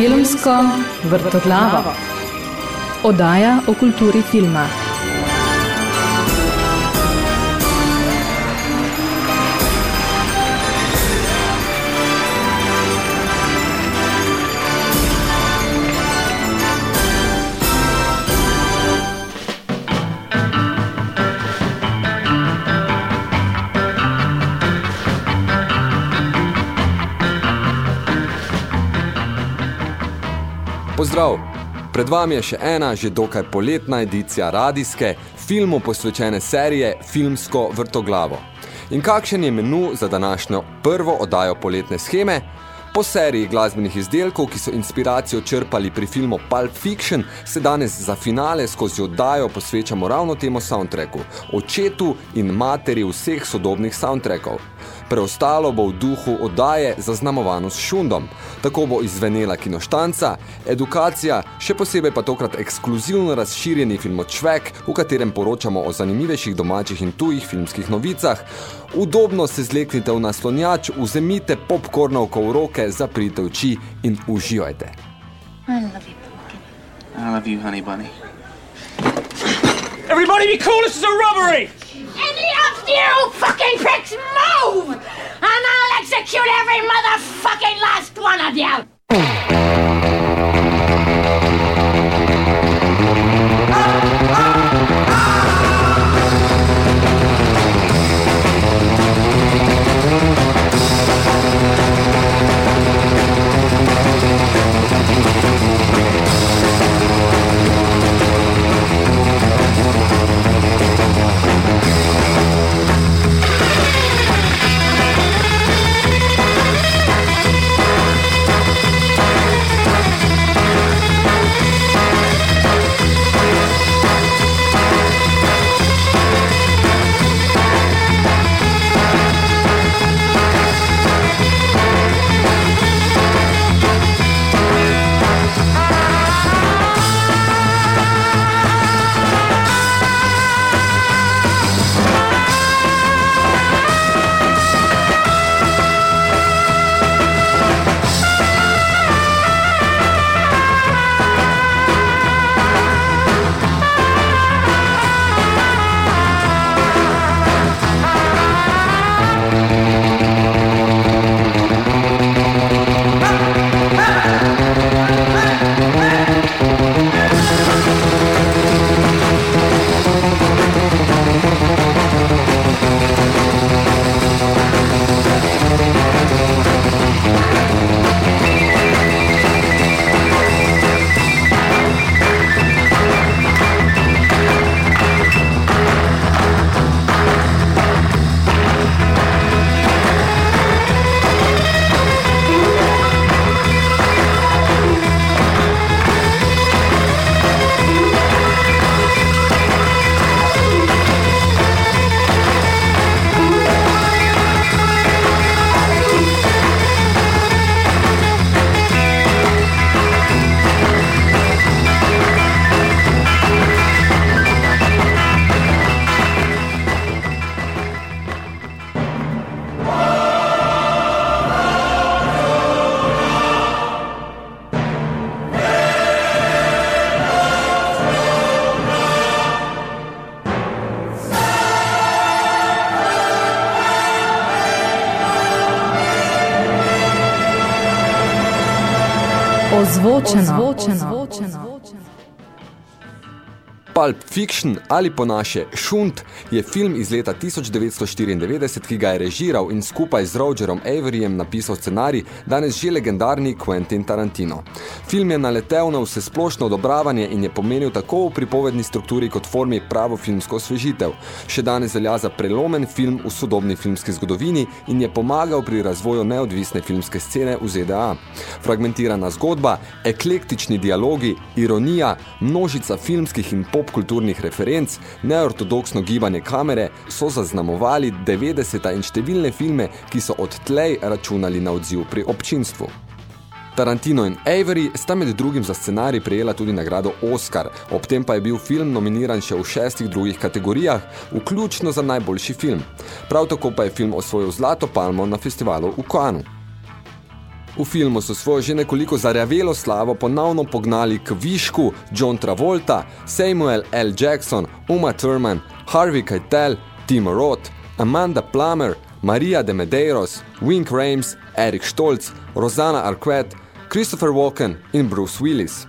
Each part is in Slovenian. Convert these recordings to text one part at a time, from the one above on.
Filmsko vrtoglavo. Oddaja o kulturi filma. Pozdrav! Pred vami je še ena, že dokaj poletna edicija radijske, filmu posvečene serije Filmsko vrtoglavo. In kakšen je menu za današnjo prvo oddajo poletne scheme? Po seriji glasbenih izdelkov, ki so inspiracijo črpali pri filmu Pulp Fiction, se danes za finale skozi oddajo posvečamo ravno temu soundtracku, očetu in materi vseh sodobnih soundtrackov. Preostalo bo v duhu oddaje zaznamovano s šundom. Tako bo izvenela kinoštanca, edukacija, še posebej pa tokrat ekskluzivno razširjeni filmočvek, v katerem poročamo o zanimivejših domačih in tujih filmskih novicah. Udobno se zleknite v naslonjač, vzemite popkornovko v roke, zaprite oči in uživajte. I love you, pumpkin. I love you, honey bunny. Everybody be cool, this is a robbery! Any of you fucking pricks move! And I'll execute every motherfucking last one of you! Ozvočeno. Ozvočeno. Pulp Fiction ali po naše Šunt je film iz leta 1994, ki ga je režiral in skupaj z Rogerom Averyjem napisal scenarij danes že legendarni Quentin Tarantino. Film je naletel na vse splošno odobravanje in je pomenil tako v pripovedni strukturi kot formi pravo filmsko osvežitev. Še danes velja za prelomen film v sodobni filmski zgodovini in je pomagal pri razvoju neodvisne filmske scene v ZDA. Fragmentirana zgodba, eklektični dialogi, ironija, množica filmskih in popkulturnih referenc, neortodoksno gibanje kamere so zaznamovali 90 in številne filme, ki so odtlej računali na odziv pri občinstvu. Tarantino in Avery sta med drugim za scenarij prejela tudi nagrado Oscar, ob tem pa je bil film nominiran še v šestih drugih kategorijah, vključno za najboljši film. Prav tako pa je film osvojil Zlato palmo na festivalu v Cannesu. V filmu so svojo že nekoliko zarjavelo slavo ponovno pognali k višku John Travolta, Samuel L. Jackson, Uma Thurman, Harvey Keitel, Tim Roth, Amanda Plummer, Maria de Medeiros, Wink Rames, Eric Stolz, Rosanna Arquette, Christopher Walken in Bruce Willis.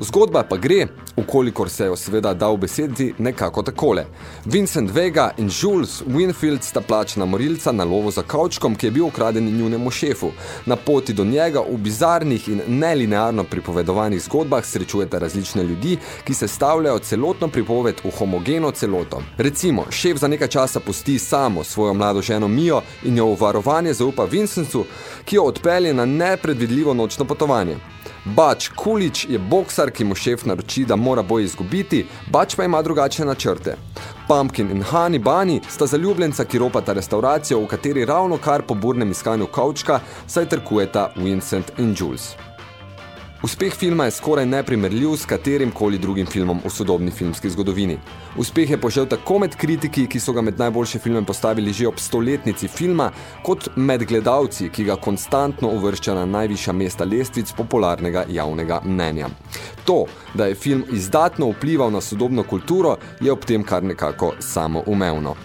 Zgodba pa gre, ukolikor se jo seveda da v besedi, nekako takole. Vincent Vega in Jules Winfield sta plačena morilca na lovo za kavčkom, ki je bil ukraden njunemu šefu. Na poti do njega v bizarnih in nelinearno pripovedovanih zgodbah srečujete različne ljudi, ki se stavljajo celotno pripoved v homogeno celoto. Recimo, šef za nekaj časa pusti samo svojo mlado ženo Mio in jo v varovanje zaupa Vincentu, ki jo odpelje na nepredvidljivo nočno potovanje. Bač Kulič je boksar, ki mu šef naroči, da mora boj izgubiti, Bač pa ima drugačne načrte. Pumpkin in Honey Bunny sta zaljubljenca, ki ropata restauracijo, v kateri ravno kar po burnem iskanju kavčka, saj trkujeta Vincent in Jules. Uspeh filma je skoraj neprimerljiv s katerim koli drugim filmom v sodobni filmski zgodovini. Uspeh je požel tako med kritiki, ki so ga med najboljše filme postavili že ob stoletnici filma, kot med gledalci, ki ga konstantno uvršča na najvišja mesta lestvic popularnega javnega mnenja. To, da je film izdatno vplival na sodobno kulturo, je ob tem kar nekako samoumevno.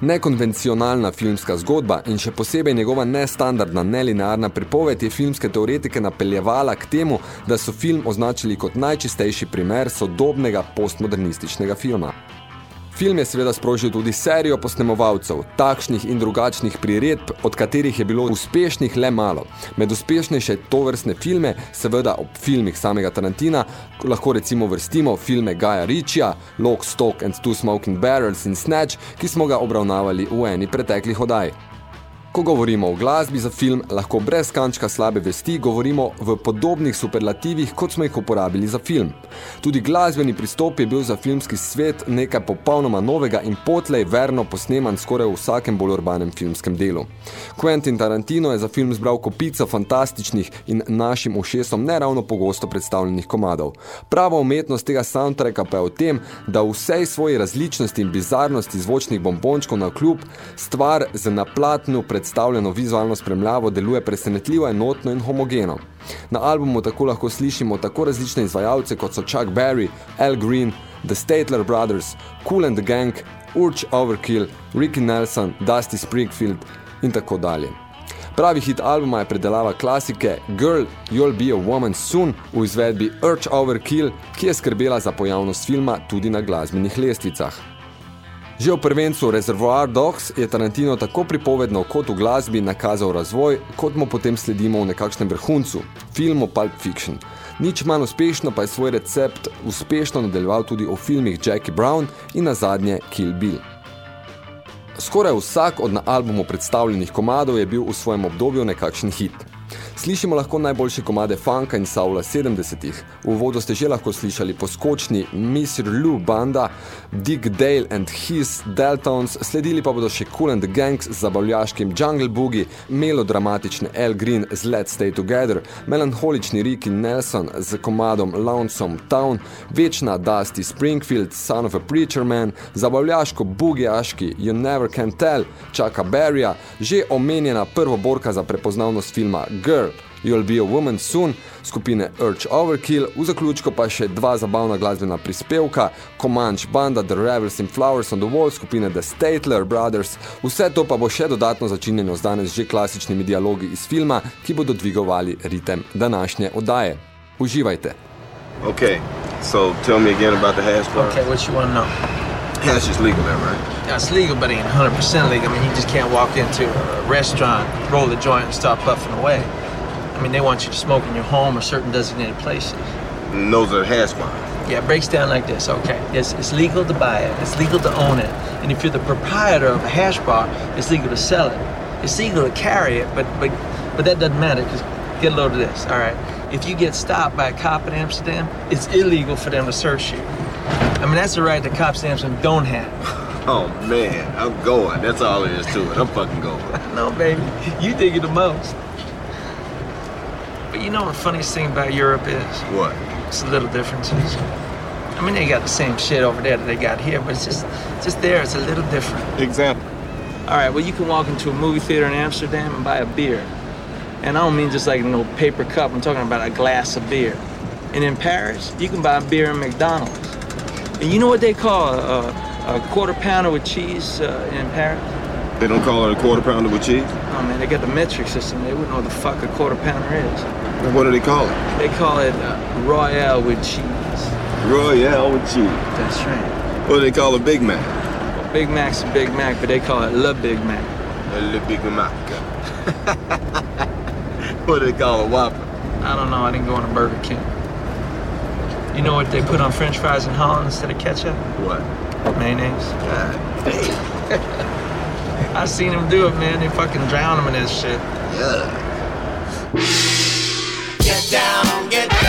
Nekonvencionalna filmska zgodba in še posebej njegova nestandardna, nelinearna pripoved je filmske teoretike napeljevala k temu, da so film označili kot najčistejši primer sodobnega postmodernističnega filma. Film je seveda sprožil tudi serijo posnemovalcev, takšnih in drugačnih priredb, od katerih je bilo uspešnih le malo. Med uspešnejše tovrstne filme, seveda ob filmih samega Tarantina, lahko recimo vrstimo filme Gaja Ritchija, Lock, Stock and Two Smoking Barrels in Snatch, ki smo ga obravnavali v eni preteklih odaj. Ko govorimo o glasbi za film, lahko brez kančka slabe vesti govorimo v podobnih superlativih, kot smo jih uporabili za film. Tudi glasbeni pristop je bil za filmski svet nekaj popolnoma novega in potlej verno posneman skoraj v vsakem bolj urbanem filmskem delu. Quentin Tarantino je za film zbral kopico fantastičnih in našim ušesom neravno pogosto predstavljenih komadov. Prava umetnost tega soundtracka pa je v tem, da v vsej svoji različnosti in bizarnosti zvočnih bombončkov na kljub stvar z naplatnju pred predstavljeno vizualno spremljavo deluje presenetljivo enotno in homogeno. Na albumu tako lahko slišimo tako različne izvajalce, kot so Chuck Berry, Al Green, The Statler Brothers, Cool and the Gang, Urge Overkill, Ricky Nelson, Dusty Springfield in tako dalje. Pravi hit albuma je predelava klasike Girl, You'll Be a Woman Soon v izvedbi Urge Overkill, ki je skrbela za pojavnost filma tudi na glasbenih lestvicah. Že v prvencu Reservoir Dogs je Tarantino tako pripovedno kot v glasbi nakazal razvoj, kot mu potem sledimo v nekakšnem vrhuncu, filmu Pulp Fiction. Nič manj uspešno pa je svoj recept uspešno nadaljeval tudi v filmih Jackie Brown in nazadnje Kill Bill. Skoraj vsak od na albumu predstavljenih komadov je bil v svojem obdobju nekakšen hit. Slišimo lahko najboljše komade funka in saula 70-ih. V uvodu ste že lahko slišali poskočni Mr. Lou Banda, Dick Dale and His Deltons, sledili pa bodo še Cool and the Gangs z zabavljaškim Jungle Boogie, melodramatične Al Green z Let's Stay Together, melanholični Ricky Nelson z komadom Lonesome Town, večna Dusty Springfield, Son of a Preacher Man, zabavljaško Boogie-aški You Never Can Tell, Chucka Berrya, že omenjena prvoborka za prepoznavnost filma Girl, You'll Be a Woman Soon, skupine Urge Overkill, v zaključku pa še dva zabavna glasbena prispevka, Comanche Banda, The Rebels in Flowers on the Wall, skupine The Statler Brothers, vse to pa bo še dodatno začinjeno z danes že klasičnimi dialogi iz filma, ki bodo dvigovali ritem današnje oddaje. Uživajte! Okay, so tell me again about the hash bar. Okay, what you want to know? Hash is legal there, right? Yeah, it's legal, but it ain't 100% legal. I mean, you just can't walk into a restaurant, roll the joint, and start puffing away. I mean, they want you to smoke in your home or certain designated places. And those are hash bars. Yeah, it breaks down like this. Okay, it's, it's legal to buy it, it's legal to own it, and if you're the proprietor of a hash bar, it's legal to sell it. It's legal to carry it, but but but that doesn't matter because get a load of this. All right, if you get stopped by a cop in Amsterdam, it's illegal for them to search you. I mean, that's the right that cops in Amsterdam don't have. Oh man, I'm going. That's all there is to it. I'm fucking going. no, baby, you think it the most. But you know what the funniest thing about Europe is? What? It's the little differences. I mean, they got the same shit over there that they got here, but it's just, just there. It's a little different. Example. All right, well, you can walk into a movie theater in Amsterdam and buy a beer. And I don't mean just like no paper cup. I'm talking about a glass of beer. And in Paris, you can buy a beer in McDonald's. And you know what they call a, a quarter pounder with cheese uh, in Paris? They don't call it a quarter pounder with cheese? Oh man, they got the metric system. They wouldn't know what the fuck a quarter pounder is. Then What do they call it? They call it uh, Royale with cheese. Royale with cheese. That's right. What do they call a Big Mac? Well, Big Mac's a Big Mac, but they call it Le Big Mac. Le Big Mac. what do they call a Whopper? I don't know. I didn't go on a Burger King. You know what they put on French fries in Holland instead of ketchup? What? Mayonnaise. God. I seen them do it, man. They fucking drown them in this shit. Yeah. Down, get down,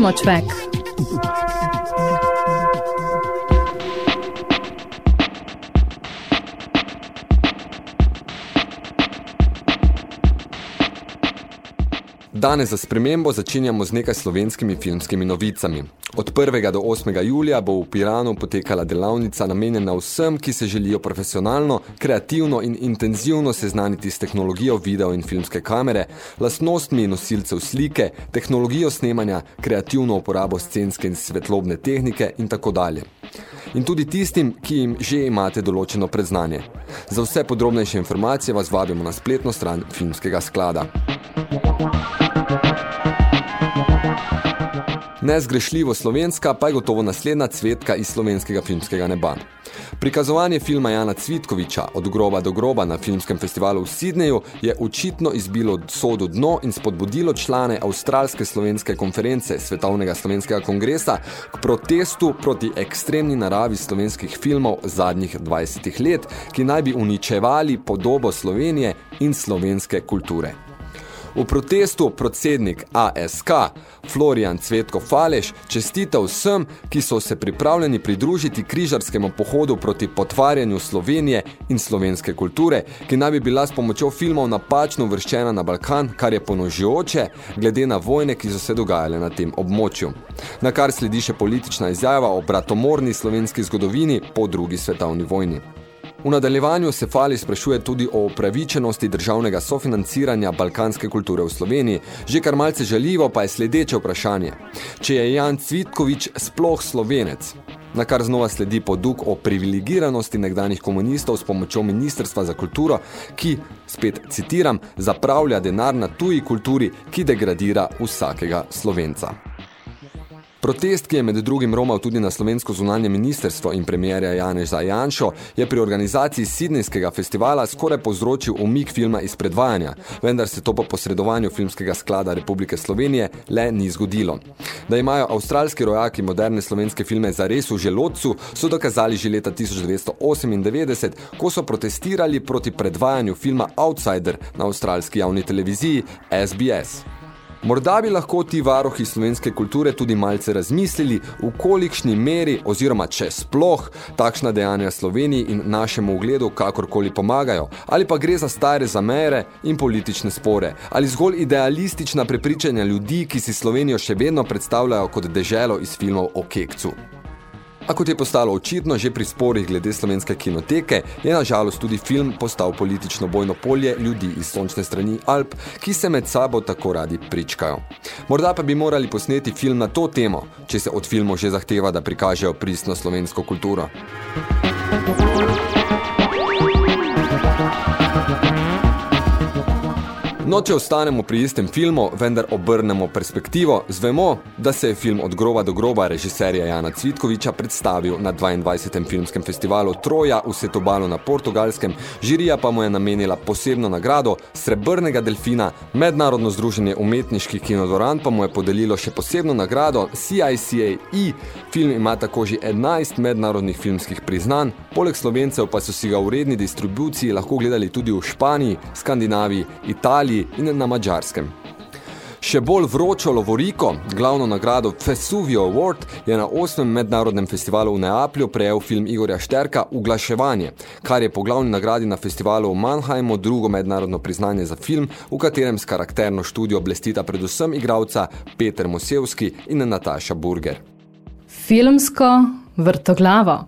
Filmočvek. Danes za spremembo začenjamo z nekaj slovenskimi filmskimi novicami. Od 1. do 8. julija bo v Piranu potekala delavnica namenjena vsem, ki se želijo profesionalno, kreativno in intenzivno seznaniti s tehnologijo video in filmske kamere, lastnostmi nosilcev slike, tehnologijo snemanja, kreativno uporabo scenske in svetlobne tehnike in tako dalje. In tudi tistim, ki jim že imate določeno predznanje. Za vse podrobnejše informacije vas vabimo na spletno stran filmskega sklada. Nezgrešljivo slovenska pa je gotovo naslednja cvetka iz slovenskega filmskega neba. Prikazovanje filma Jana Cvitkoviča od groba do groba na filmskem festivalu v Sidneju je očitno izbilo sodo dno in spodbudilo člane Avstralske slovenske konference Svetovnega slovenskega kongresa k protestu proti ekstremni naravi slovenskih filmov zadnjih 20 let, ki naj bi uničevali podobo Slovenije in slovenske kulture. V protestu predsednik ASK Florian Cvetko Faleš čestita vsem, ki so se pripravljeni pridružiti križarskemu pohodu proti potvarjanju Slovenije in slovenske kulture, ki naj bi bila s pomočjo filmov napačno vrščena na Balkan, kar je ponožujoče, glede na vojne, ki so se dogajale na tem območju. Na kar sledi še politična izjava o bratomorni slovenski zgodovini po drugi svetovni vojni. V nadaljevanju se Fali sprašuje tudi o pravičenosti državnega sofinanciranja balkanske kulture v Sloveniji, že kar malce žaljivo pa je sledeče vprašanje. Če je Jan Cvitkovič sploh slovenec? Na kar znova sledi poduk o privilegiranosti nekdanjih komunistov s pomočjo Ministrstva za kulturo, ki, spet citiram, zapravlja denar na tuji kulturi, ki degradira vsakega slovenca. Protest, ki je med drugim romal tudi na slovensko zunanje ministerstvo in premijerja Janeža Janšo, je pri organizaciji Sidnejskega festivala skoraj povzročil umik filma iz predvajanja, vendar se to po posredovanju Filmskega sklada Republike Slovenije le ni zgodilo. Da imajo avstralski rojaki moderne slovenske filme zares v želodcu, so dokazali že leta 1998, ko so protestirali proti predvajanju filma Outsider na avstralski javni televiziji SBS. Morda bi lahko ti varohi slovenske kulture tudi malce razmislili, v kolikšni meri oziroma če sploh takšna dejanja Sloveniji in našemu ugledu kakorkoli pomagajo, ali pa gre za stare zamere in politične spore, ali zgolj idealistična prepričanja ljudi, ki si Slovenijo še vedno predstavljajo kot deželo iz filmov o kekcu. A kot je postalo očitno že pri sporih glede slovenske kinoteke, je na žalost tudi film postal politično bojno polje ljudi iz sončne strani Alp, ki se med sabo tako radi pričkajo. Morda pa bi morali posneti film na to temo, če se od filmov že zahteva, da prikažejo pristno slovensko kulturo. No, če ostanemo pri istem filmu, vendar obrnemo perspektivo, zvemo, da se je film od groba do groba režiserja Jana Cvitkoviča predstavil na 22. filmskem festivalu Troja v Setobalu na Portugalskem, žirija pa mu je namenila posebno nagrado Srebrnega delfina, Mednarodno združenje umetniških kinodoran pa mu je podelilo še posebno nagrado CICAE. Film ima tako že 11 mednarodnih filmskih priznanj, poleg Slovencev pa so si ga v redni distribuciji lahko gledali tudi v Španiji, Skandinaviji, Italiji, in na Mađarskem. Še bolj vročo Lovoriko, glavno nagrado Fesuvio Award, je na 8. mednarodnem festivalu v Neaplju prejel film Igorja Šterka Uglaševanje, kar je po glavni nagradi na festivalu v Mannheimu drugo mednarodno priznanje za film, v katerem s karakterno študijo blestita predvsem igralca Peter Mosevski in Nataša Burger. Filmsko vrtoglavo.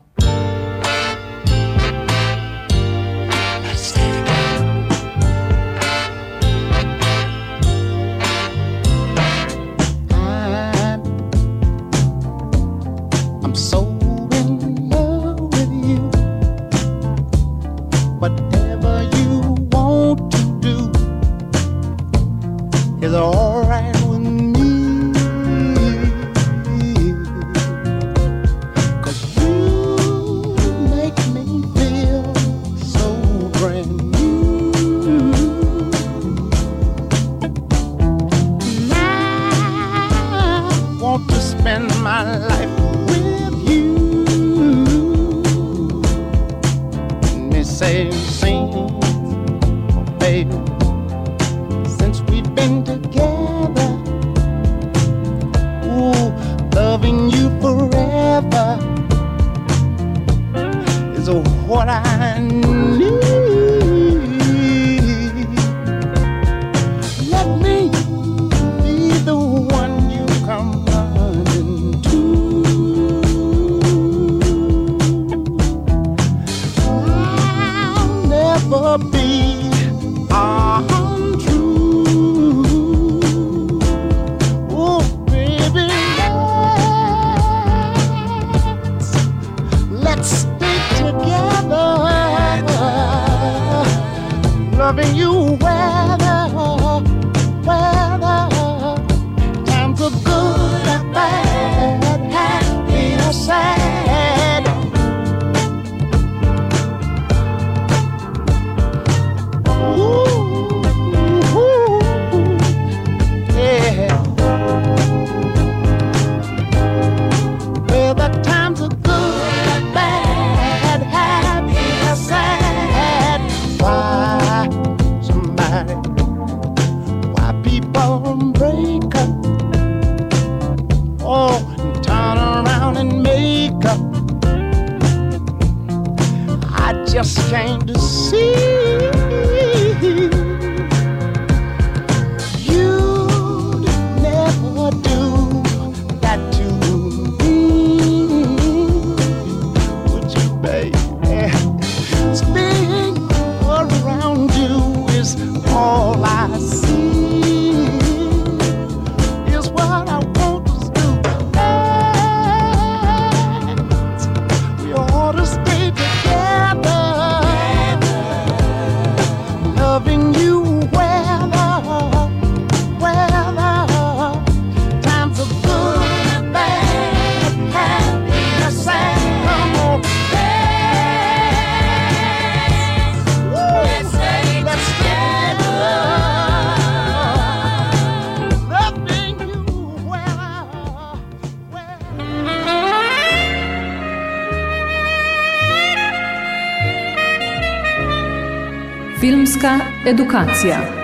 Filmska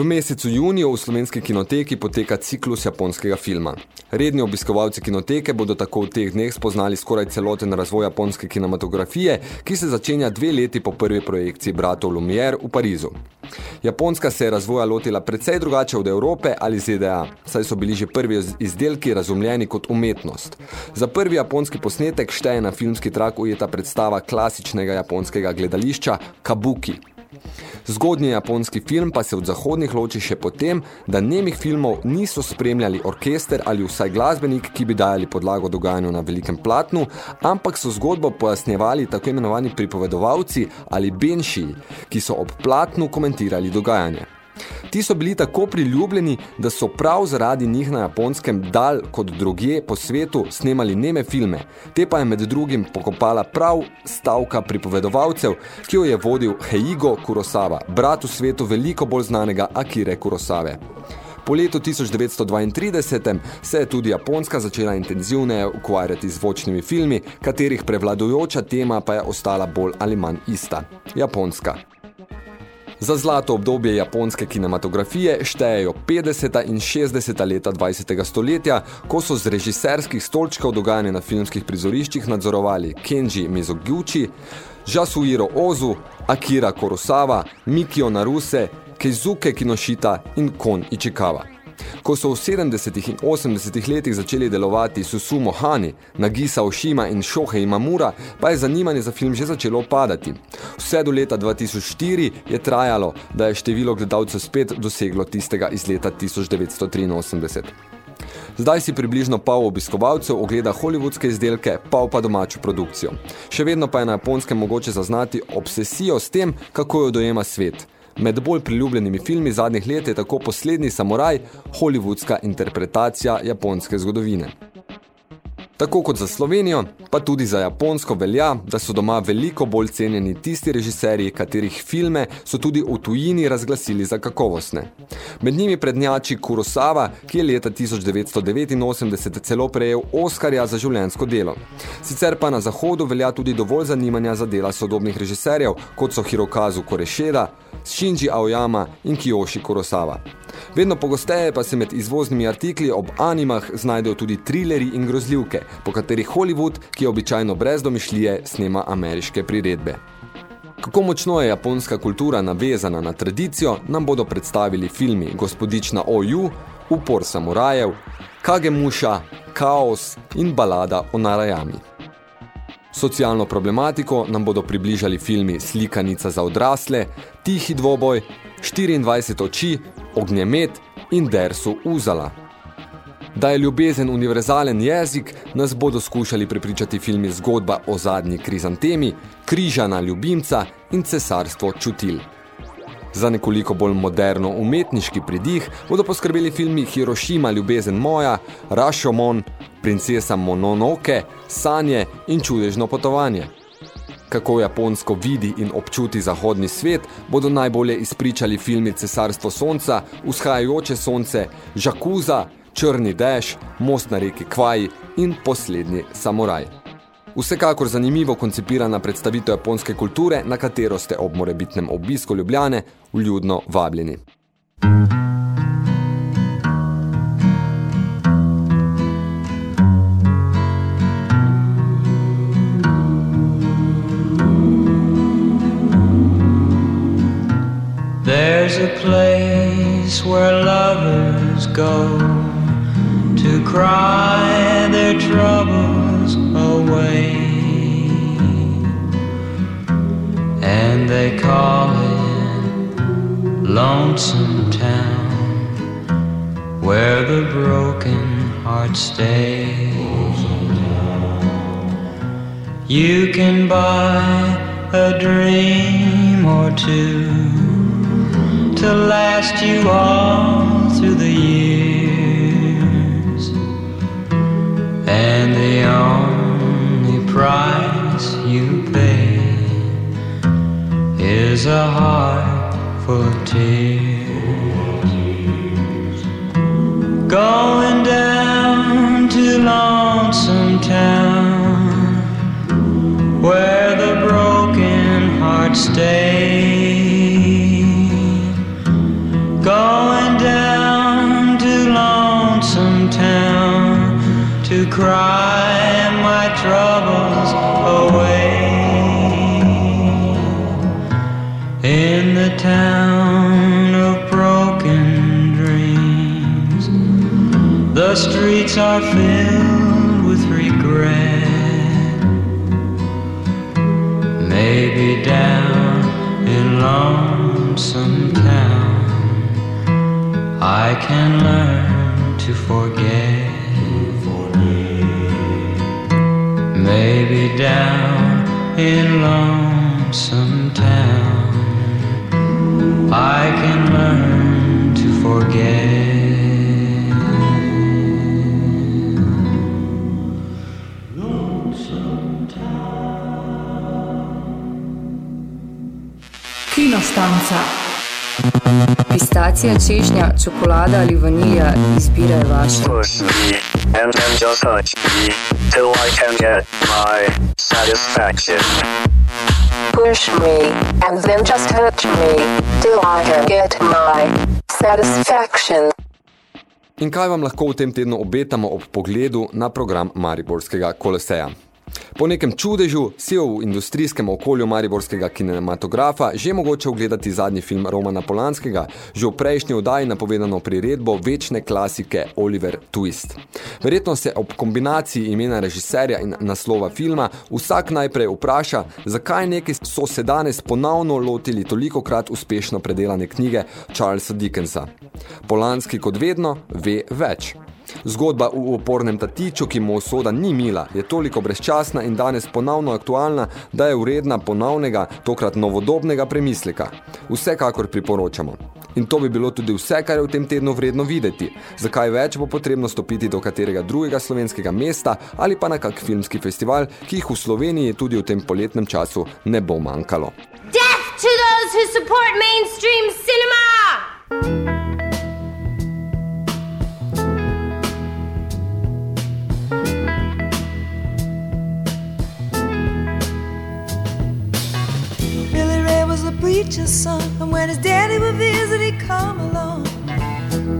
V mesecu juniju v slovenski kinoteki poteka ciklus japonskega filma. Redni obiskovalci kinoteke bodo tako v teh dneh spoznali skoraj celoten razvoj japonske kinematografije, ki se začenja dve leti po prvi projekciji bratov Lumière v Parizu. Japonska se je razvoja lotila precej drugače od Evrope ali ZDA, saj so bili že prvi izdelki razumljeni kot umetnost. Za prvi japonski posnetek šteje na filmski trak ujeta predstava klasičnega japonskega gledališča Kabuki. Zgodnji japonski film pa se od zahodnih loči še potem, da nemih filmov niso spremljali orkester ali vsaj glasbenik, ki bi dajali podlago dogajanju na velikem platnu, ampak so zgodbo pojasnjevali tako imenovani pripovedovalci ali benši, ki so ob platnu komentirali dogajanje. Ti so bili tako priljubljeni, da so prav zaradi njih na japonskem dal kot drugje po svetu snemali neme filme. Te pa je med drugim pokopala prav stavka pripovedovalcev, ki jo je vodil Heigo Kurosawa, brat v svetu veliko bolj znanega Akire Kurosave. Po letu 1932 se je tudi Japonska začela intenzivneje ukvarjati z zvočnimi filmi, katerih prevladujoča tema pa je ostala bolj ali manj ista. Japonska. Za zlato obdobje japonske kinematografije štejejo 50. in 60. leta 20. stoletja, ko so z režiserskih stolčkov dogajanje na filmskih prizoriščih nadzorovali Kenji Mizoguchi, Jasuhiro Ozu, Akira Kurosawa, Mikio Naruse, Keizuke Kinoshita in Kon Ichikawa. Ko so v 70. in 80. letih začeli delovati Susumu Hani, Nagisa Oshima in Shohei Imamura, pa je zanimanje za film že začelo padati. Vse do leta 2004 je trajalo, da je število gledalcev spet doseglo tistega iz leta 1983. Zdaj si približno pol obiskovalcev ogleda hollywoodske izdelke, pol pa domačo produkcijo. Še vedno pa je na japonskem mogoče zaznati obsesijo s tem, kako jo dojema svet. Med bolj priljubljenimi filmi zadnjih let je tako Poslednji samuraj, hollywoodska interpretacija japonske zgodovine. Tako kot za Slovenijo, pa tudi za Japonsko velja, da so doma veliko bolj cenjeni tisti režiserji, katerih filme so tudi v tujini razglasili za kakovostne. Med njimi prednjači Kurosawa, ki je leta 1989 celo prejel Oskarja za življenjsko delo. Sicer pa na Zahodu velja tudi dovolj zanimanja za dela sodobnih režiserjev, kot so Hirokazu Korešeda, Shinji Aoyama in Kiyoshi Kurosawa. Vedno pogosteje pa se med izvoznimi artikli ob animah znajdejo tudi trileri in grozljivke, po katerih Hollywood, ki je običajno brez domišljije, snema ameriške priredbe. Kako močno je japonska kultura navezana na tradicijo, nam bodo predstavili filmi Gospodična Oju, Upor samurajev, Kagemusha, Kaos in Balada o Narajami. Socialno problematiko nam bodo približali filmi Slikanica za odrasle, Tihi dvoboj, 24 oči, Ognjemet in Dersu Uzala. Da je ljubezen univerzalen jezik, nas bodo skušali prepričati filmi Zgodba o zadnji krizantemi, Križana ljubimca in Cesarstvo čutil. Za nekoliko bolj moderno umetniški pridih bodo poskrbeli filmi Hirošima ljubezen moja, Rashomon, Princesa Mononoke, Sanje in Čudežno potovanje. Kako japonsko vidi in občuti zahodni svet, bodo najbolje izpričali filmi Cesarstvo sonca, Vzhajajoče sonce, Žakuza, Črni dež, Most na reki Kvaji in Poslednji samuraj. Vsekakor zanimivo koncipirana predstavitev japonske kulture, na katero ste ob morebitnem obisku Ljubljane vljudno vabljeni. There's a place where lovers go to cry their troubles away. And they call it Lonesome Town, where the broken heart stays. You can buy a dream or two to last you all through the years. And the only price you pay is a heart full of tears. Going down to Lonesome Town, where the broken heart stays. Going down to Lonesome Town to cry town of broken dreams, the streets are filled with regret. Maybe down in Lonesome Town. I can learn to forget. Maybe down in Lonesome Town, I can learn to forget. Kinostanca. Pistacija, češnja, čokolada ali vanilja, izbira je vaša. Push me, and then just touch me, till I can get my satisfaction. Push me, and then just touch me, till I can get my satisfaction. In kaj vam lahko v tem tednu obetamo ob pogledu na program Mariborskega koleseja? Po nekem čudežu si v industrijskem okolju Mariborskega kinematografa že mogoče ogledati zadnji film Romana Polanskega, že v prejšnji vdaji napovedano priredbo večne klasike Oliver Twist. Verjetno se ob kombinaciji imena režiserja in naslova filma vsak najprej vpraša, zakaj neki so se danes ponovno lotili tolikokrat uspešno predelane knjige Charlesa Dickensa. Polanski kot vedno ve več. Zgodba v opornem tatiču, ki mu usoda ni mila, je toliko brezčasna in danes ponovno aktualna, da je uredna ponovnega, tokrat novodobnega premisleka. Vsekakor priporočamo. In to bi bilo tudi vse, kar je v tem tednu vredno videti. Zakaj več bo potrebno stopiti do katerega drugega slovenskega mesta ali pa na kak filmski festival, ki jih v Sloveniji tudi v tem poletnem času ne bo manjkalo. Death to those who support mainstream cinema! Preacher's son, and when his daddy would visit, he'd come along.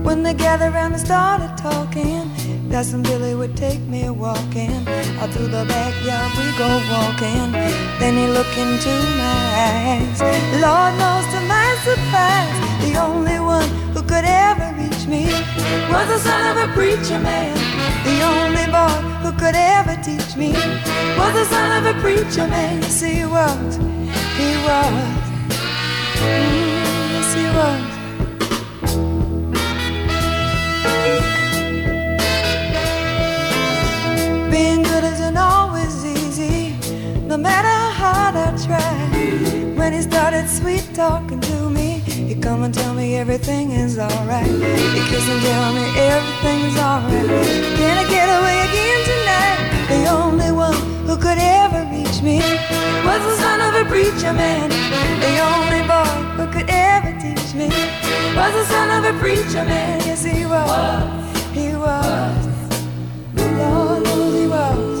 When they gathered around and started talking, Cousin Billy would take me walking. Out through the backyard we go walking. Then he looked into my eyes. Lord knows to my surprise, the only one who could ever reach me was the son of a preacher man. The only boy who could ever teach me was the son of a preacher man. Yes, he was. He was. Yes, he was. Being good isn't always easy, no matter how hard I try. When he started sweet talking to me, he come and tell me everything is alright. He kiss and tell me everything's alright. Can I get away again tonight? The only one who could ever reach me was the son of a preacher man. The only boy who could ever teach me was the son of a preacher man. Yes, he was. He was. Lord knows he was.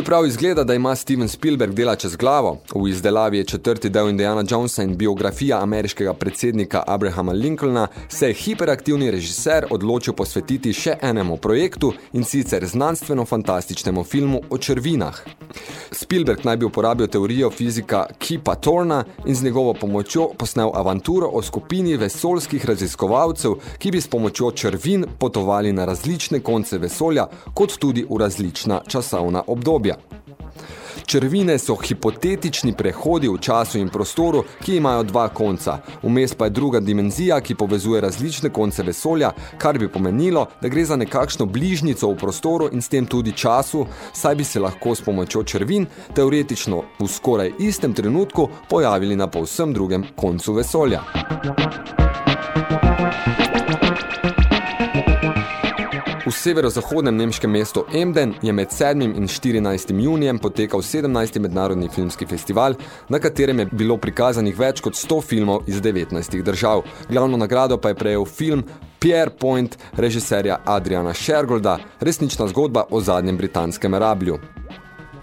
Čeprav izgleda, da ima Steven Spielberg dela čez glavo, v izdelavi je četrti del Indiana Jonesa in biografija ameriškega predsednika Abrahama Lincolna, se je hiperaktivni režiser odločil posvetiti še enemu projektu in sicer znanstveno-fantastičnemu filmu o črvinah. Spielberg naj bi uporabil teorijo fizika Kipa Torna in z njegovo pomočjo posnel avanturo o skupini vesoljskih raziskovalcev, ki bi s pomočjo črvin potovali na različne konce vesolja, kot tudi v različna časovna obdobja. Črvine so hipotetični prehodi v času in prostoru, ki imajo dva konca. Vmes pa je druga dimenzija, ki povezuje različne konce vesolja, kar bi pomenilo, da gre za nekakšno bližnico v prostoru in s tem tudi času, saj bi se lahko s pomočjo črvin teoretično v skoraj istem trenutku pojavili na povsem drugem koncu vesolja. V severozahodnem nemškem mestu Emden je med 7. in 14. junijem potekal 17. mednarodni filmski festival, na katerem je bilo prikazanih več kot 100 filmov iz 19 držav. Glavno nagrado pa je prejel film Pierre Point režiserja Adriana Shergolda, resnična zgodba o zadnjem britanskem rablju.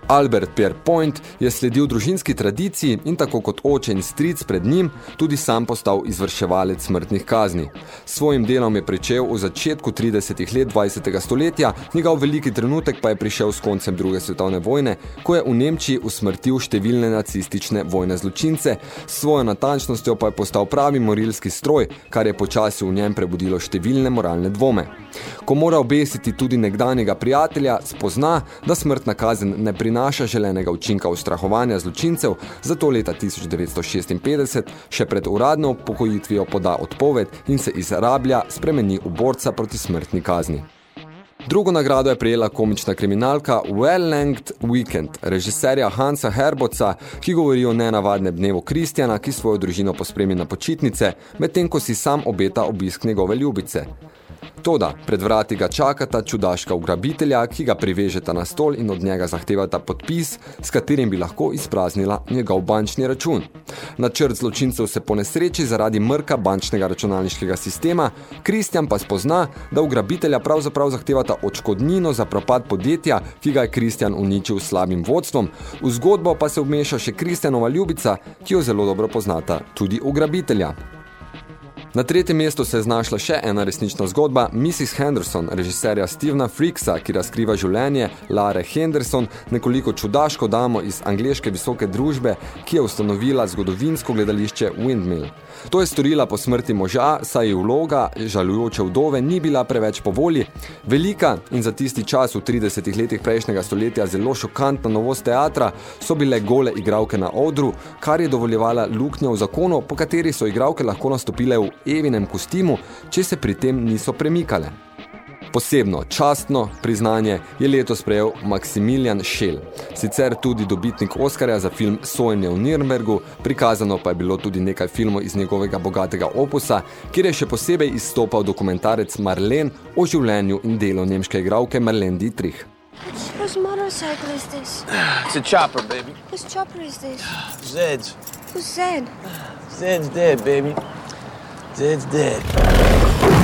Albert Pierpoint je sledil družinski tradiciji in tako kot oče in stric pred njim tudi sam postal izvrševalec smrtnih kazni. S svojim delom je pričel v začetku 30. let 20. stoletja, njegov veliki trenutek pa je prišel s koncem druge svetovne vojne, ko je v Nemčiji usmrtil številne nacistične vojne zločince, s svojo natančnostjo pa je postal pravi morilski stroj, kar je počasi v njem prebudilo številne moralne dvome. Ko mora obesiti tudi nekdanjega prijatelja, spozna, da smrtna kazen ne prinaša želenega učinka ustrahovanja zločincev, zato leta 1956 še pred uradno pokojitvijo poda odpoved in se iz rablja spremeni v borca proti smrtni kazni. Drugo nagrado je prejela komična kriminalka Well-Length Weekend, režiserja Hansa Herboca, ki govori o nenavadnem dnevu Kristjana, ki svojo družino pospremi na počitnice, medtem ko si sam obeta obisk njegove ljubice. Toda, pred vrati ga čakata čudaška ugrabitelja, ki ga privežeta na stol in od njega zahtevata podpis, s katerim bi lahko izpraznila njegov bančni račun. Načrt zločincev se po nesreči zaradi mrka bančnega računalniškega sistema, Kristjan pa spozna, da ugrabitelja pravzaprav zahtevata odškodnino za propad podjetja, ki ga je Kristjan uničil slabim vodstvom, v zgodbo pa se vmeša še Kristjanova ljubica, ki jo zelo dobro poznata tudi ugrabitelja. Na tretjem mestu se je znašla še ena resnična zgodba, Mrs. Henderson, režiserja Stevena Freaksa, ki razkriva življenje Lare Henderson, nekoliko čudaško damo iz angleške visoke družbe, ki je ustanovila zgodovinsko gledališče Windmill. To je storila po smrti moža, saj je vloga žalujoče vdove ni bila preveč po volji. Velika in za tisti čas v 30 letih prejšnjega stoletja zelo šokantna novost teatra so bile gole igralke na odru, kar je dovoljevala luknja v zakonu, po kateri so igralke lahko nastopile v Evinem kostimu, če se pri tem niso premikale. Posebno častno priznanje je letos prejel Maximilian Schell, sicer tudi dobitnik Oskarja za film Sojenje v Nürnbergu, prikazano pa je bilo tudi nekaj filmov iz njegovega bogatega opusa, kjer je še posebej izstopal dokumentarec Marlene o življenju in delu nemške igralke Marlene Dietrich. Whose motorcycle is this? It's a chopper, baby. Whose chopper is this? Zed's. Who's Zed? Zed's dead, baby. Zed's dead.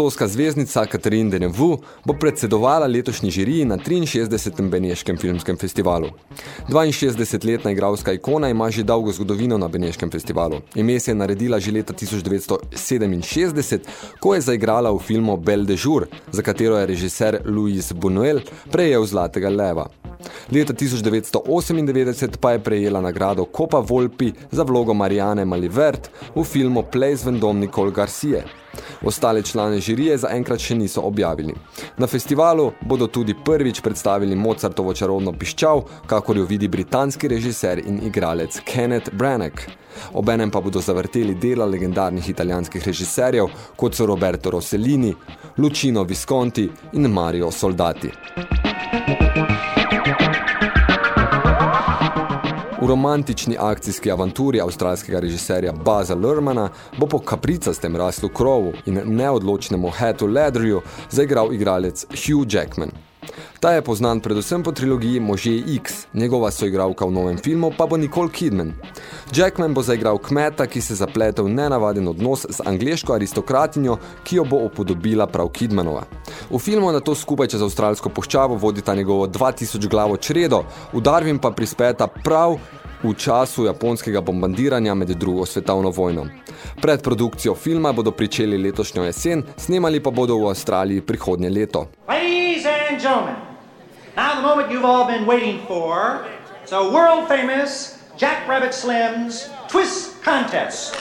Francoska zvezdnica Catherine Deneuve bo predsedovala letošnji žiriji na 63. Beneškem filmskem festivalu. 62-letna igralska ikona ima že dolgo zgodovino na Beneškem festivalu. Ime se je naredila že leta 1967, ko je zaigrala v filmu Belle de Jour, za katero je režiser Louis Buñuel prejel Zlatega leva. Leta 1998 pa je prejela nagrado Copa Volpi za vlogo Marianne Malivert v filmu Place Vendôme Nicole Garcia. Ostale člane žirije zaenkrat še niso objavili. Na festivalu bodo tudi prvič predstavili Mozartovo čarobno piščal, kakor jo vidi britanski režiser in igralec Kenneth Branagh. Obenem pa bodo zavrteli dela legendarnih italijanskih režiserjev, kot so Roberto Rossellini, Lučino Visconti in Mario Soldati. V romantični akcijski avanturi avstralskega režiserja Baza Lermana bo po kapricastem raslu krovu in neodločnemu Hetu Ledrju zaigral igralec Hugh Jackman. Ta je poznan predvsem po trilogiji Može X, njegova soigralka v novem filmu pa bo Nicole Kidman. Jackman bo zaigral kmeta, ki se zaplete v nenavaden odnos z angleško aristokratinjo, ki jo bo upodobila prav Kidmanova. V filmu na to skupaj čez avstralsko poščavo vodita njegovo 2000 glavo čredo, v Darwin pa prispeta prav v času japonskega bombardiranja med drugo svetovno vojno. Pred produkcijo filma bodo pričeli letošnjo jesen, snemali pa bodo v Avstraliji prihodnje leto. Ladies and gentlemen, now the moment you've all been waiting for, a world famous Jack Rabbit Slim's Twist Contest.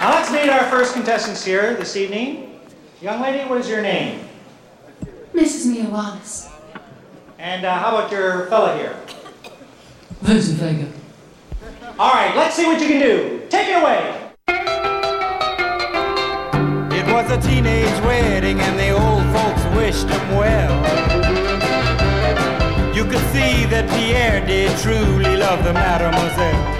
Now let's meet our first contestants here this evening. Young lady, what is your name? Mrs. Mia Wallace. And uh, how about your fella here? Vincent Vega. All right, let's see what you can do. Take it away. It was was a teenage wedding and the old folks wished him well. You could see that Pierre did truly love the mademoiselle.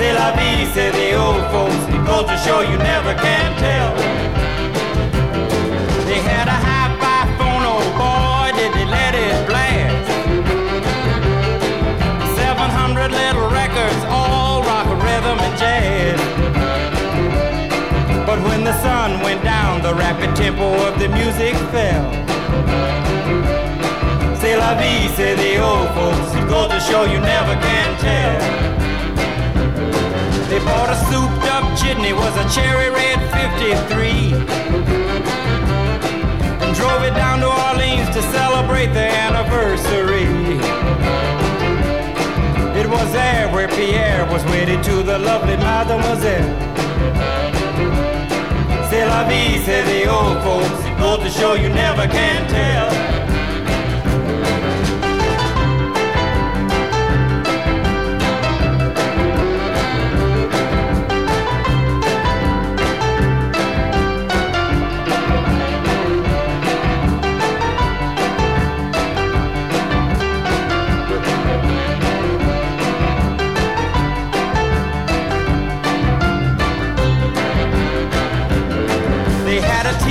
C'est la vie, say the old folks. Goes to show you never can tell. They had a hi-fi phone, oh boy, did they let it blast. 700 little records, all rock, rhythm, and jazz. But when the sun went down, the rapid tempo of the music fell. C'est la vie, say the old folks. It goes to show you never can tell. Bought a souped up jitney, was a cherry red 53. And drove it down to Orleans to celebrate the anniversary. It was there where Pierre was wedded to the lovely mademoiselle. C'est la vie, say the old folks. Goes to show you never can tell.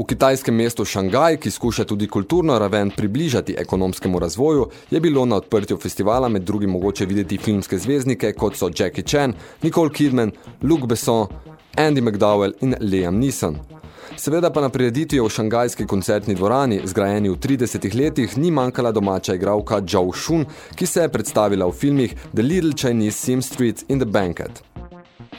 V kitajskem mestu Šangaj, ki skuša tudi kulturno raven približati ekonomskemu razvoju, je bilo na odprtju festivala med drugim mogoče videti filmske zvezdnike, kot so Jackie Chan, Nicole Kidman, Luc Besson, Andy McDowell in Liam Neeson. Seveda pa na prireditvi v šangajski koncertni dvorani, zgrajeni v 30 letih, ni manjkala domača igralka Zhao Shun, ki se je predstavila v filmih The Little Chinese Seamstress in The Banquet.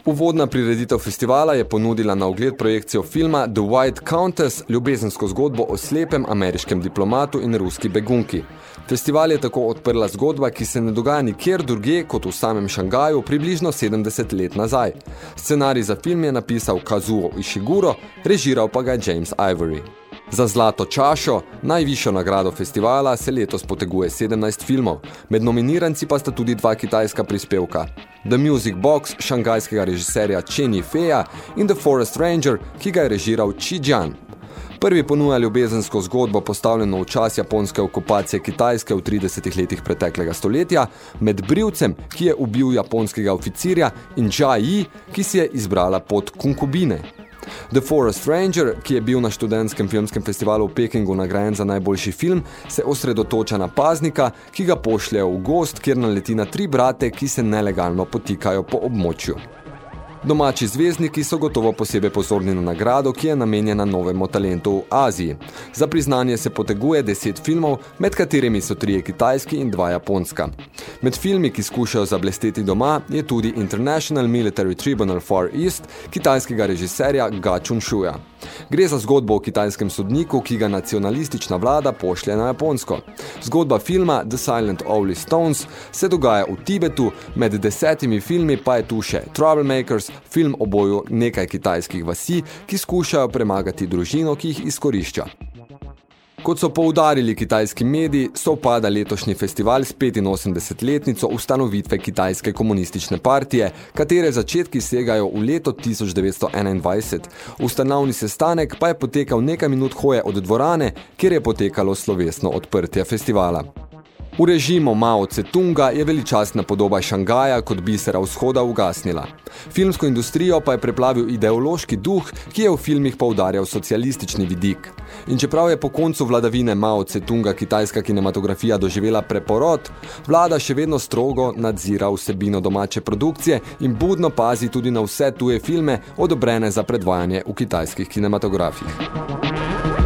Uvodna prireditev festivala je ponudila na ogled projekcijo filma The White Countess, ljubezensko zgodbo o slepem ameriškem diplomatu in ruski begunki. Festival je tako odprla zgodba, ki se ne dogaja nikjer drugje kot v samem Šangaju približno 70 let nazaj. Scenarij za film je napisal Kazuo Ishiguro, režiral pa ga James Ivory. Za zlato čašo, najvišjo nagrado festivala, se letos poteguje 17 filmov, med nominiranci pa sta tudi dva kitajska prispevka. The Music Box šangajskega režiserja Chen Yifeja in The Forest Ranger, ki ga je režiral Chi Jian. Prvi ponuja ljubezensko zgodbo postavljeno v čas japonske okupacije Kitajske v 30 letih preteklega stoletja med brivcem, ki je ubil japonskega oficirja in Jia Yi, ki si je izbrala pot konkubine. The Forest Ranger, ki je bil na študentskem filmskem festivalu v Pekingu nagrajen za najboljši film, se osredotoča na paznika, ki ga pošlje v gost, kjer naleti na tri brate, ki se nelegalno potikajo po območju. Domači zvezdniki so gotovo posebej pozorni na nagrado, ki je namenjena novemu talentu v Aziji. Za priznanje se poteguje deset filmov, med katerimi so trije kitajski in dva japonska. Med filmi, ki skušajo zablesteti doma, je tudi International Military Tribunal Far East kitajskega režiserja Ga Chunshuja. Gre za zgodbo o kitajskem sodniku, ki ga nacionalistična vlada pošlje na Japonsko. Zgodba filma The Silent Owly Stones se dogaja v Tibetu, med desetimi filmi pa je tu še Troublemakers, film o boju nekaj kitajskih vasi, ki skušajo premagati družino, ki jih izkorišča. Kot so poudarili kitajski mediji, so upada letošnji festival s 85-letnico ustanovitve Kitajske komunistične partije, katere začetki segajo v leto 1921. Ustanovni sestanek pa je potekal nekaj minut hoje od dvorane, kjer je potekalo slovesno odprtje festivala. V režimu Mao Tse-tunga je veličastna podoba Šangaja kot bisera vzhoda ugasnila. Filmsko industrijo pa je preplavil ideološki duh, ki je v filmih poudarjal socialistični vidik. In čeprav je po koncu vladavine Mao Tse-tunga kitajska kinematografija doživela preporod, vlada še vedno strogo nadzira vsebino domače produkcije in budno pazi tudi na vse tuje filme, odobrene za predvajanje v kitajskih kinematografih.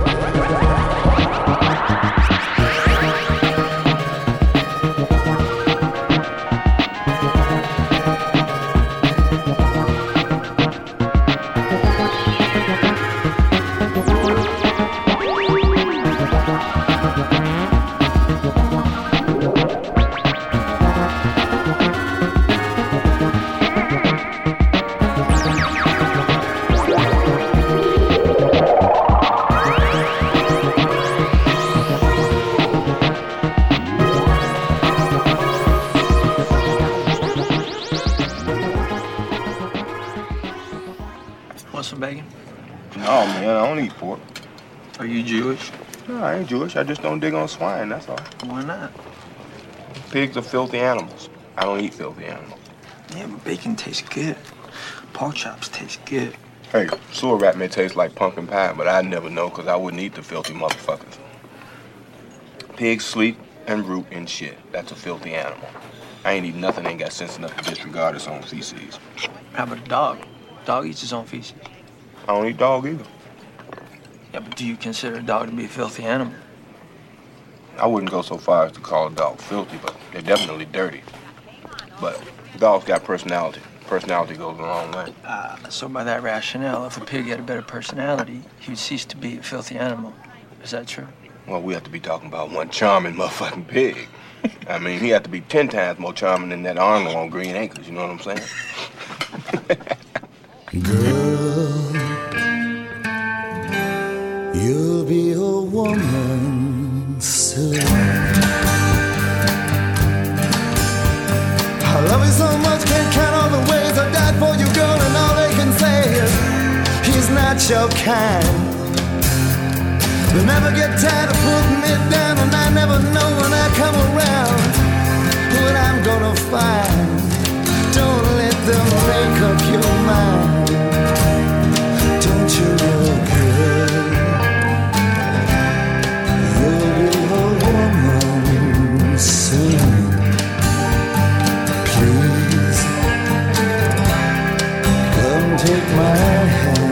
Want some bacon? No, man, I don't eat pork. Are you Jewish? No, I ain't Jewish. I just don't dig on swine, that's all. Why not? Pigs are filthy animals. I don't eat filthy animals. Yeah, but bacon tastes good. Pork chops taste good. Hey, sewer rat may taste like pumpkin pie, but I'd never know because I wouldn't eat the filthy motherfuckers. Pigs sleep and root in shit. That's a filthy animal. I ain't eat nothing ain't got sense enough to disregard its own feces. How about a dog? Dog eats his own feces. I don't eat dog either. Yeah, but do you consider a dog to be a filthy animal? I wouldn't go so far as to call a dog filthy, but they're definitely dirty. But dogs got personality. Personality goes a long way. Uh, so by that rationale, if a pig had a better personality, he would cease to be a filthy animal. Is that true? Well, we have to be talking about one charming motherfucking pig. I mean, he had to be ten times more charming than that Arnold on Green Acres. You know what I'm saying? Girl, be a woman soon. I love you so much, can't count all the ways I died for you, girl, and all they can say is he's not your kind. They never get tired of putting me down, and I never know when I come around what I'm gonna find. Don't let them make up your mind. Take my hand,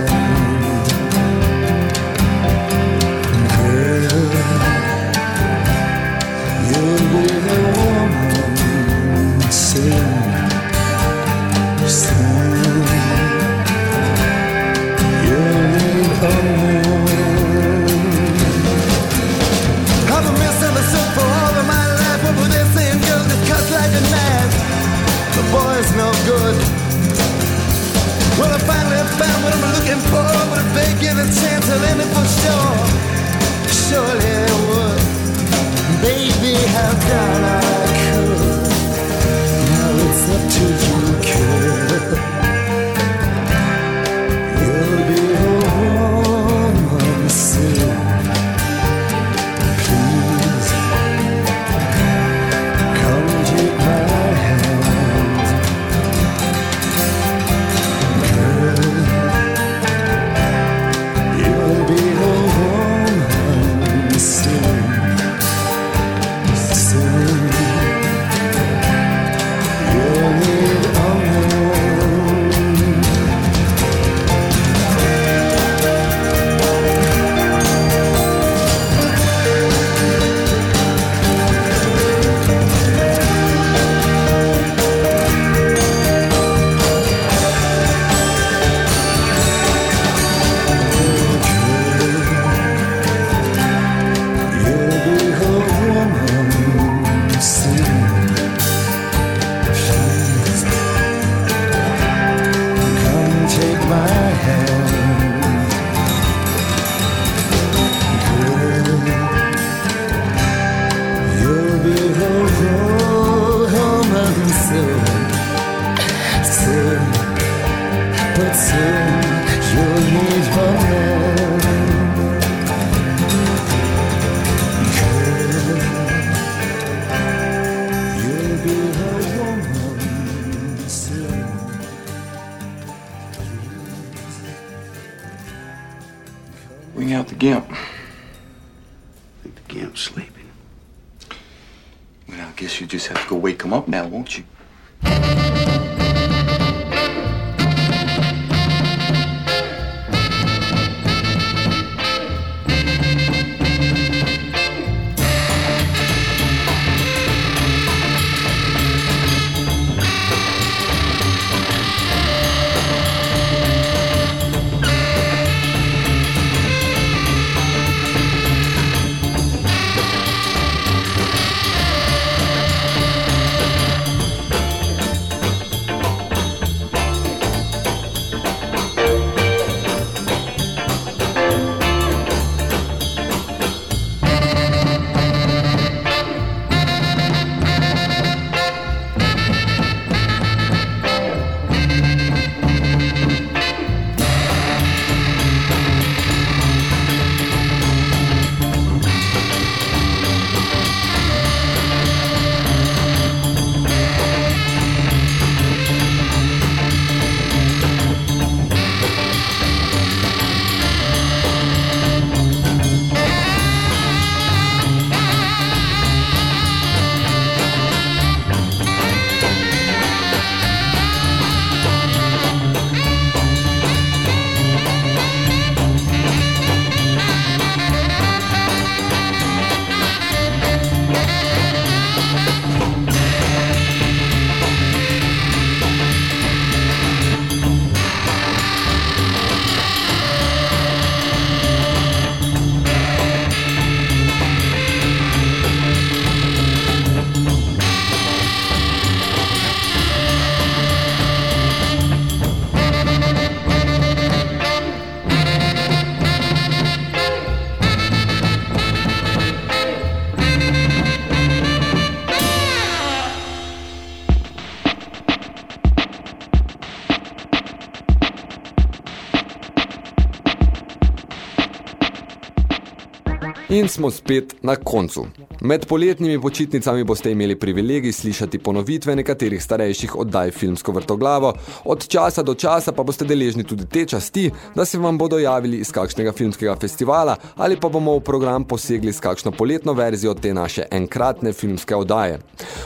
In smo spet na koncu. Med poletnimi počitnicami boste imeli privilegij slišati ponovitve nekaterih starejših oddaj filmsko vrtoglavo, od časa do časa pa boste deležni tudi te časti, da se vam bodo javili iz kakšnega filmskega festivala ali pa bomo v program posegli s kakšno poletno verzijo te naše enkratne filmske oddaje.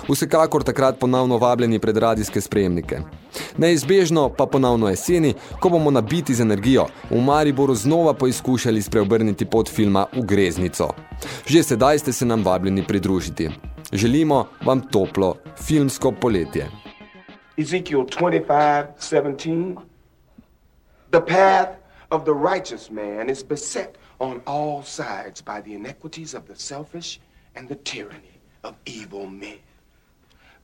Vsekakor takrat ponovno vabljeni pred radijske sprejemnike. Neizbežno pa ponovno jeseni, ko bomo nabiti z energijo, v Mariboru znova poizkušali spreobrniti pot filma v greznico. Že sedaj ste se nam vabljeni pridružiti. Želimo vam toplo filmsko poletje. Ezekiel 25:17 The path of the righteous man is beset on all sides by the iniquities of the selfish and the tyranny of evil men.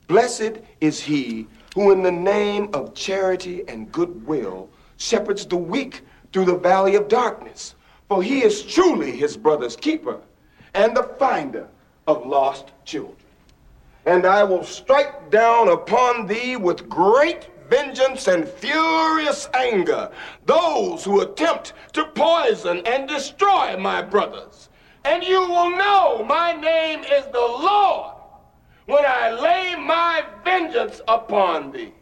Blessed is he who in the name of charity and goodwill shepherds the weak through the valley of darkness, for he is truly his brother's keeper and the finder of lost children. And I will strike down upon thee with great vengeance and furious anger those who attempt to poison and destroy my brothers. And you will know my name is the Lord when I lay my vengeance upon thee.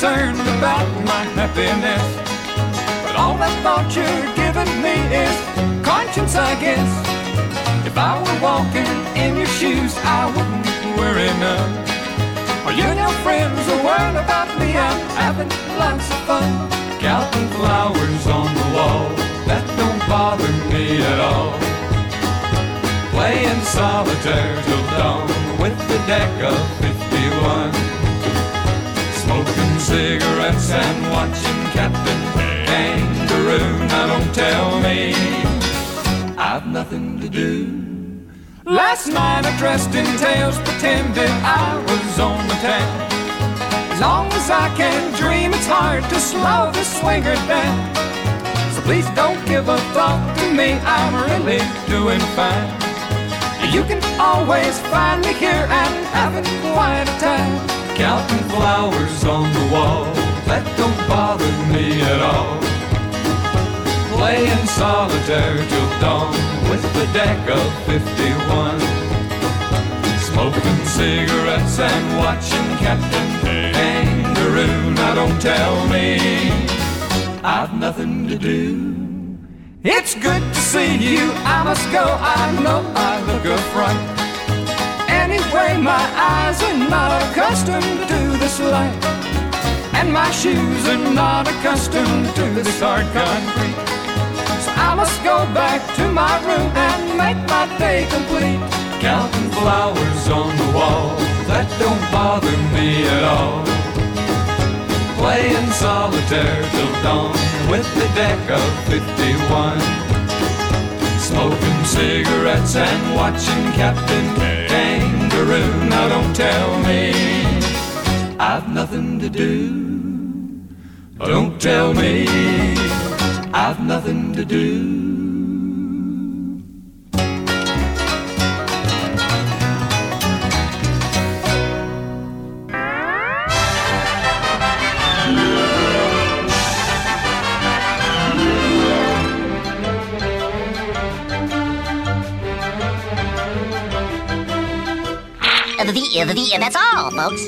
Concerned about my happiness. But all that thought you're giving me is conscience, I guess. If I were walking in your shoes, I wouldn't worry none. Are you and your friends are worried about me? I'm having lots of fun. Counting flowers on the wall, that don't bother me at all. Playing solitaire till dawn with the deck of 51. Cigarettes and watching Captain Kangaroo. Now don't tell me I've nothing to do. Last night I dressed in tails, pretended I was on the town. As long as I can dream, it's hard to slow the swinger down. So please don't give a thought to me, I'm really doing fine. You can always find me here and having quite a time. Counting flowers on the wall, that don't bother me at all. Playing solitaire till dawn with the deck of 51. Smoking cigarettes and watching Captain Kangaroo. Now don't tell me I've nothing to do. It's good to see you. I must go. I know I look a fright. Anyway, my eyes are not accustomed to this light. And my shoes are not accustomed to this hard concrete. So I must go back to my room and make my day complete. Counting flowers on the wall, that don't bother me at all. Playing solitaire till dawn with the deck of 51. Smoking cigarettes and watching Captain Now don't tell me I've nothing to do. Don't tell me I've nothing to do. The, the, that's all, folks.